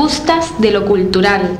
Gustas de lo cultural.